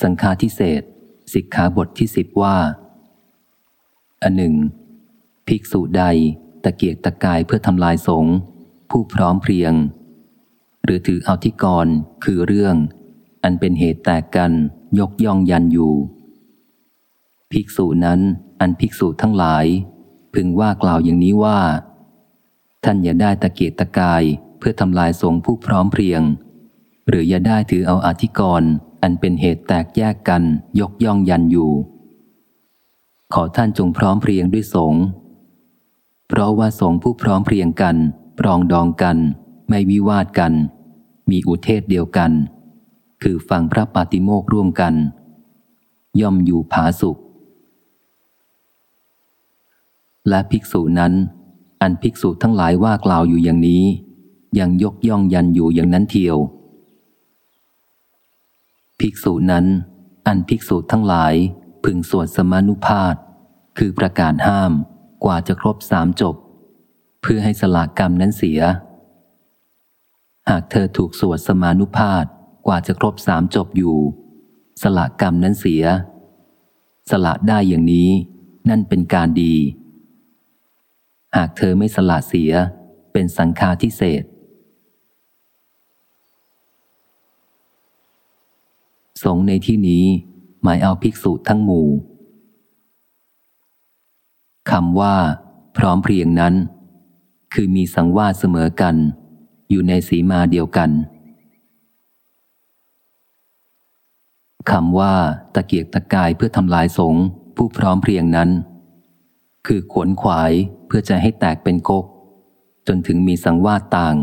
สังฆาทิเศษสิกขาบทที่สิบว่า อันหนึ่ง ภิกษุใดตะเกียกตะกายเพื่อทำลายสงฆ์ผู้พร้อมเพรียง หรือถือเอาที่กรคือเรื่อง อันเป็นเหตุแตกกันยกย่องยันอยู่ ภิกษุนั้นอันภิกษุทั้งหลาย พึงว่ากล่าวอย่างนี้ว่า ท่านอย่าได้ตะเกียกตะกายเพื่อทำลายสงฆ์ผู้พร้อมเพรียง หรืออย่าได้ถือเอาอธิกรณ์ อันเป็นเหตุแตกแยกกันยกย่องยันอยู่ ขอท่านจงพร้อมเพรียงด้วยสงฆ์เพราะว่าสงฆ์ผู้พร้อมเพรียงกัน ปรองดองกัน ไม่วิวาทกัน มีอุเทศเดียวกัน คือฟังพระปาติโมกร่วมกัน ย่อมอยู่ผาสุข และภิกษุนั้น อันภิกษุทั้งหลายว่ากล่าวอยู่อย่างนี้ ยังยกย่องยันอยู่อย่างนั้นเทียว ภิกษุนั้น อันภิกษุทั้งหลายพึงสวดสมานุภาพคือประกาศห้ามกว่าจะครบสามจบ เพื่อให้สละกรรมนั้นเสีย หากเธอถูกสวดสมานุภาพกว่าจะครบสามจบอยู่ สละกรรมนั้นเสีย สละได้อย่างนี้นั่นเป็นการดี หากเธอไม่สละเสียเป็นสังฆาทิเศษ สงในที่นี้หมายเอาภิกษุทั้งหมู่คำว่า พร้อมเพรียงนั้น คือมีสังวาสเสมอกัน อยู่ในสีมาเดียวกันคำว่า ตะเกียกตะกายเพื่อทำลายสงผู้พร้อมเพรียงนั้น คือขวนขวายเพื่อจะให้แตกเป็นกก จนถึงมีสังวาสต่าง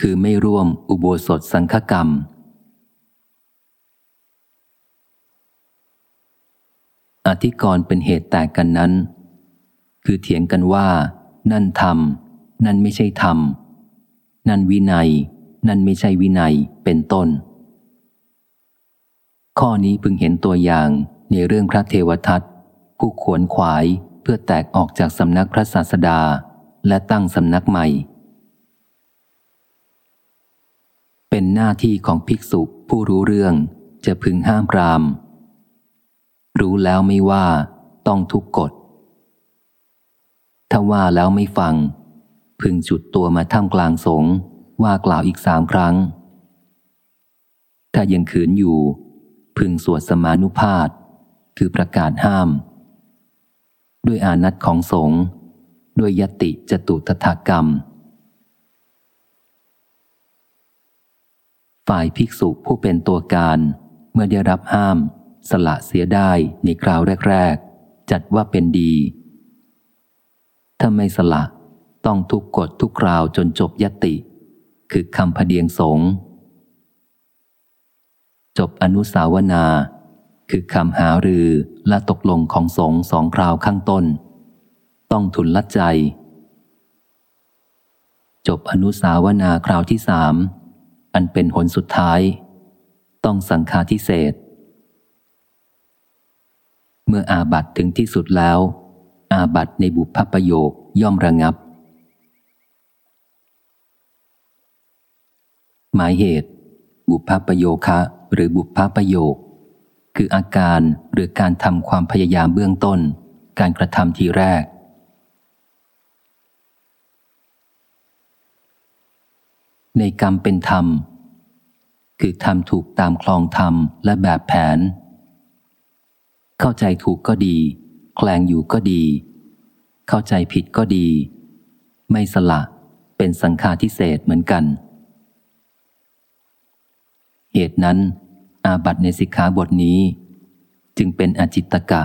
คือไม่ร่วมอุโบสถสังฆกรรม อธิกรณ์เป็นเหตุแตกกันนั้น คือเถียงกันว่า นั่นธรรม นั่นไม่ใช่ธรรม นั่นวินัย นั่นไม่ใช่วินัยเป็นต้น ข้อนี้พึงเห็นตัวอย่างในเรื่องพระเทวทัตผู้ขวนขวายเพื่อแตกออกจากสำนักพระศาสดาและตั้งสำนักใหม่ เป็นหน้าที่ของภิกษุผู้รู้เรื่องจะพึงห้ามปราม รู้แล้วไม่ว่าต้องทุกกฎ ถ้าว่าแล้วไม่ฟัง พึงจุดตัวมาท่ามกลางสงว่ากล่าวอีกสามครั้ง ถ้ายังขืนอยู่ พึงสวดสมานุภาพคือประกาศห้าม ด้วยอานัตของสงฆ์ด้วยยติจตุทถกรรม ฝ่ายภิกษุผู้เป็นตัวการเมื่อได้รับห้าม สละเสียได้ในคราวแรก ๆ จัดว่าเป็นดี ถ้าไม่สละต้องทุกกฎทุกคราวจนจบยติ คือคำพเดียงสง จบอนุสาวนา คือคำหารือและตกลงของสงสองคราวข้างต้น ต้องทุนละใจ จบอนุสาวนาคราวที่สามอันเป็นหนสุดท้าย ต้องสังฆาทิเศษ เมื่ออาบัตถึงที่สุดแล้ว อาบัตในบุพประโยคย่อมระงับ หมายเหตุ บุพประโยคะ หรือบุพประโยค คืออาการหรือการทำความพยายามเบื้องต้น การกระทำทีแรก ในกรรมเป็นธรรม คือทำถูกตามคลองธรรมและแบบแผน เข้าใจถูกก็ดี แคลงอยู่ก็ดี เข้าใจผิดก็ดี ไม่สละเป็นสังฆาทิเศษเหมือนกัน เหตุนั้น อาบัตในสิกขาบทนี้ จึงเป็นอจิตตกะ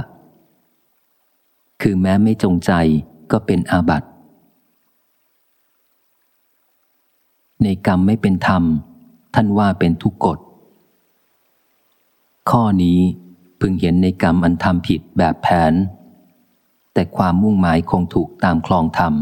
คือแม้ไม่จงใจก็เป็นอาบัตในกรรมไม่เป็นธรรม ท่านว่าเป็นทุกกฎ ข้อนี้ พึงเห็นในกรรมอันทำผิดแบบแผน แต่ความมุ่งหมายคงถูกตามคลองธรรม